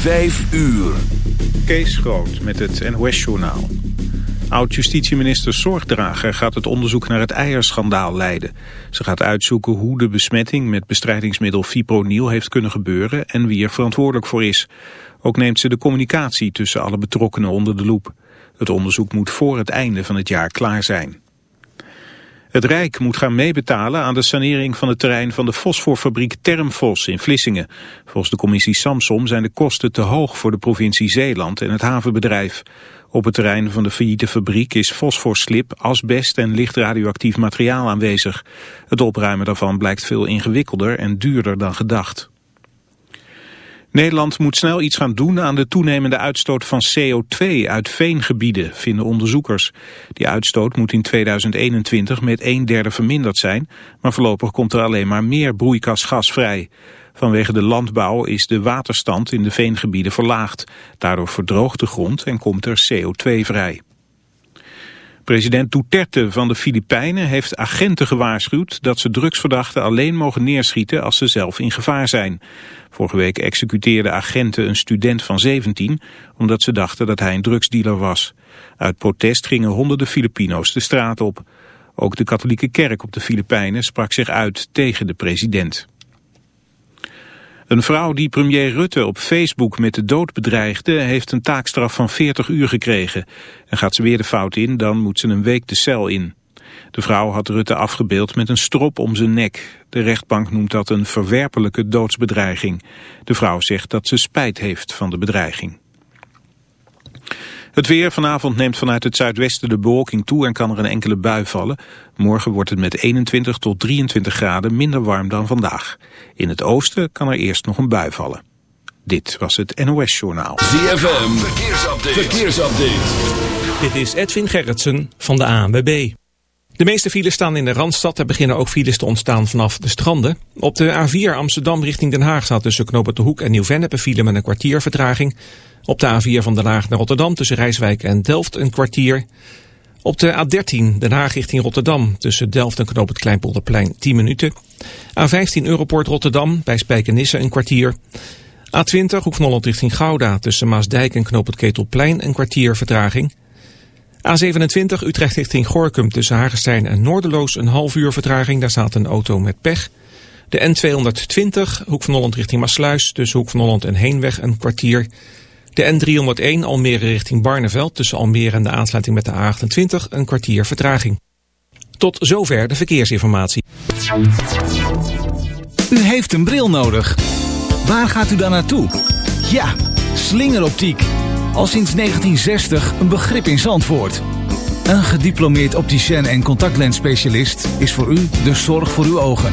Vijf uur. Kees Groot met het NOS-journaal. Oud-justitieminister Zorgdrager gaat het onderzoek naar het eierschandaal leiden. Ze gaat uitzoeken hoe de besmetting met bestrijdingsmiddel fipronil heeft kunnen gebeuren en wie er verantwoordelijk voor is. Ook neemt ze de communicatie tussen alle betrokkenen onder de loep. Het onderzoek moet voor het einde van het jaar klaar zijn. Het Rijk moet gaan meebetalen aan de sanering van het terrein van de fosforfabriek Termfos in Vlissingen. Volgens de commissie Samsom zijn de kosten te hoog voor de provincie Zeeland en het havenbedrijf. Op het terrein van de failliete fabriek is fosforslip, asbest en licht radioactief materiaal aanwezig. Het opruimen daarvan blijkt veel ingewikkelder en duurder dan gedacht. Nederland moet snel iets gaan doen aan de toenemende uitstoot van CO2 uit veengebieden, vinden onderzoekers. Die uitstoot moet in 2021 met een derde verminderd zijn, maar voorlopig komt er alleen maar meer broeikasgas vrij. Vanwege de landbouw is de waterstand in de veengebieden verlaagd. Daardoor verdroogt de grond en komt er CO2 vrij. President Duterte van de Filipijnen heeft agenten gewaarschuwd dat ze drugsverdachten alleen mogen neerschieten als ze zelf in gevaar zijn. Vorige week executeerden agenten een student van 17 omdat ze dachten dat hij een drugsdealer was. Uit protest gingen honderden Filipino's de straat op. Ook de katholieke kerk op de Filipijnen sprak zich uit tegen de president. Een vrouw die premier Rutte op Facebook met de dood bedreigde... heeft een taakstraf van 40 uur gekregen. En gaat ze weer de fout in, dan moet ze een week de cel in. De vrouw had Rutte afgebeeld met een strop om zijn nek. De rechtbank noemt dat een verwerpelijke doodsbedreiging. De vrouw zegt dat ze spijt heeft van de bedreiging. Het weer vanavond neemt vanuit het zuidwesten de bewolking toe en kan er een enkele bui vallen. Morgen wordt het met 21 tot 23 graden minder warm dan vandaag. In het oosten kan er eerst nog een bui vallen. Dit was het NOS Journaal. ZFM, verkeersupdate. verkeersupdate. Dit is Edwin Gerritsen van de ANWB. De meeste files staan in de Randstad. Er beginnen ook files te ontstaan vanaf de stranden. Op de A4 Amsterdam richting Den Haag staat tussen Knoop de Hoek en Nieuw-Vennep een file met een kwartier vertraging. Op de A4 van Den Haag naar Rotterdam tussen Rijswijk en Delft een kwartier. Op de A13 Den Haag richting Rotterdam tussen Delft en Knoop het Kleinpolderplein 10 minuten. A15 Europort Rotterdam bij Spijkenisse een kwartier. A20 Hoek van Holland richting Gouda tussen Maasdijk en Knoop het Ketelplein een kwartier vertraging. A27 Utrecht richting Gorkum tussen Hagestein en Noorderloos een half uur vertraging. Daar staat een auto met pech. De N220 Hoek van Holland richting Maasluis tussen Hoek van Holland en Heenweg een kwartier. De N301 Almere richting Barneveld tussen Almere en de aansluiting met de A28 een kwartier vertraging. Tot zover de verkeersinformatie. U heeft een bril nodig. Waar gaat u dan naartoe? Ja, slingeroptiek. Al sinds 1960 een begrip in Zandvoort. Een gediplomeerd opticien en contactlensspecialist is voor u de zorg voor uw ogen.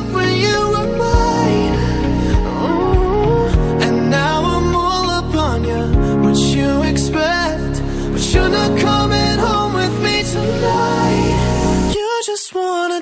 just wanna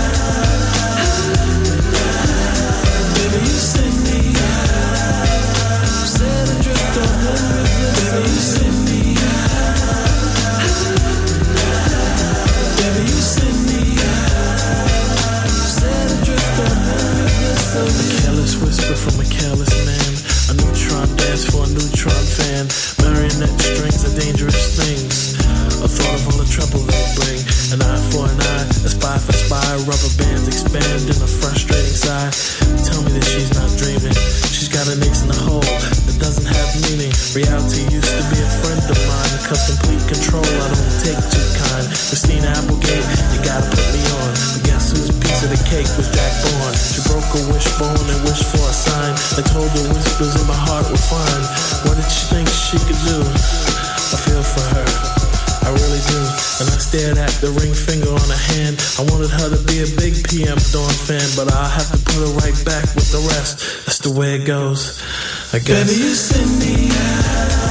for a neutron fan. Marionette strings are dangerous things. A thought of all the trouble they bring. An eye for an eye, a spy for spy. Rubber bands expand in a frustrating sigh. Tell me that she's not dreaming. She's got an ace in the hole that doesn't have meaning. Reality used to be a friend of mine. Cause complete control I don't take too kind. Christina Apple cake was? She broke a wishbone and wished for a sign. I told her whispers in my heart were fine. What did she think she could do? I feel for her. I really do. And I stared at the ring finger on her hand. I wanted her to be a big PM Dawn fan, but I'll have to put her right back with the rest. That's the way it goes. I guess. Baby, you send me Baby,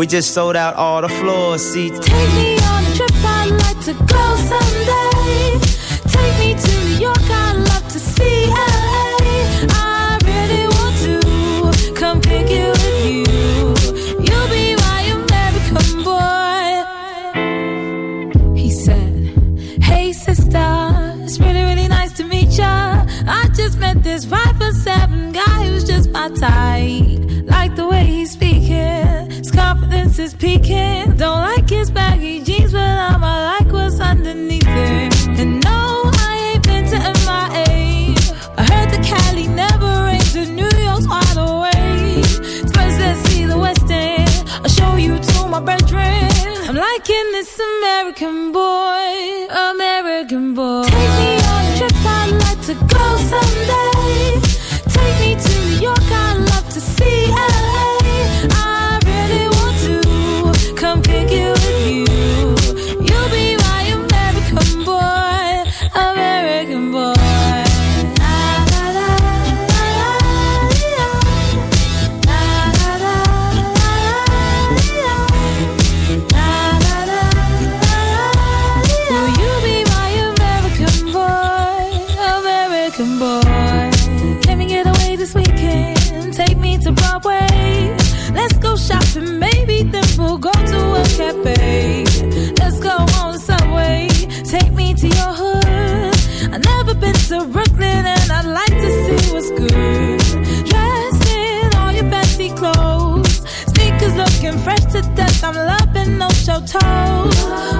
We just sold out all the floor seats. Take me on a trip, I'd like to go somewhere. can boy tiptoes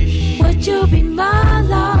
Would you be my lover?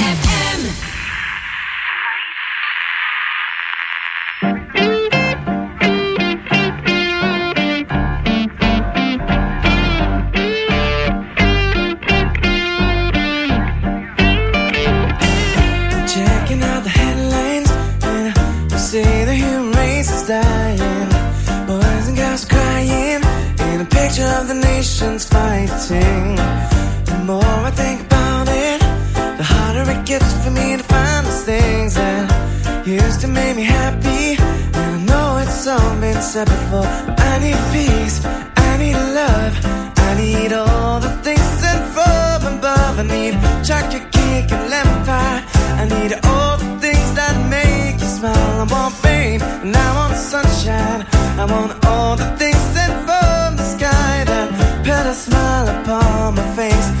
trouble. I need peace, I need love, I need all the things sent from above. I need chocolate cake and lemon pie. I need all the things that make you smile. I want fame and I want sunshine. I want all the things sent from the sky that put a smile upon my face.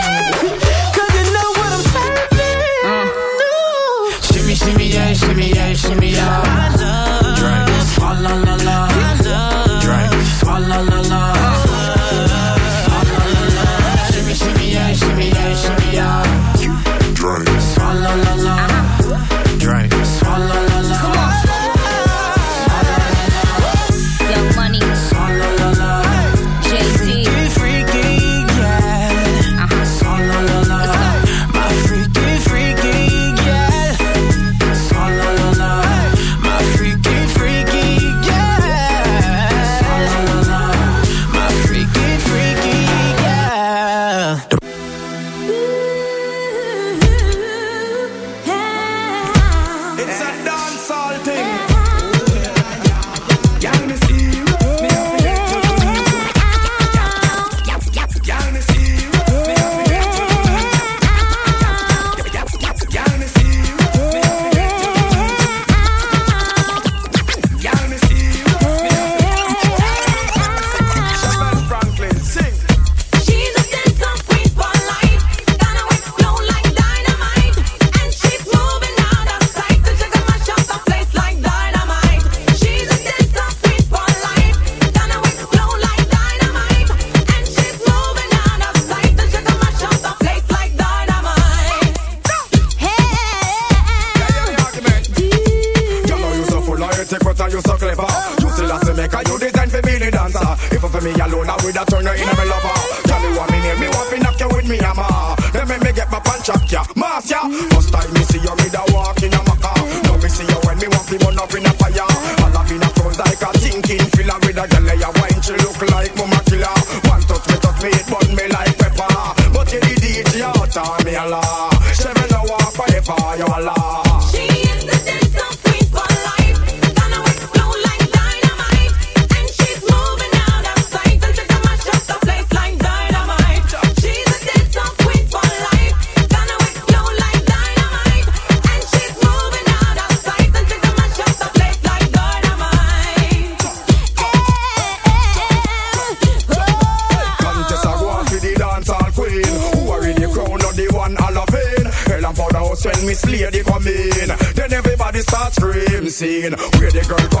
Shimmy, shimmy, yeah, shimmy, yeah, shimmy, yeah. Drink. Swalla la la. Me alone, I would have turned you in a me lover. Tell me what me name, me want to knock you with me hammer. Then make me get my punch up ya, mass ya. First time me see you, me da walk in a maca. Now me see you when me want to up in a fire. All up in a front like a thinking filler with a girl ya wine, she look like mama killer. One touch me, touch me, it burn me like pepper. But you the DJ out on me a la. Me no walk forever, you a la. Scene. Where the girl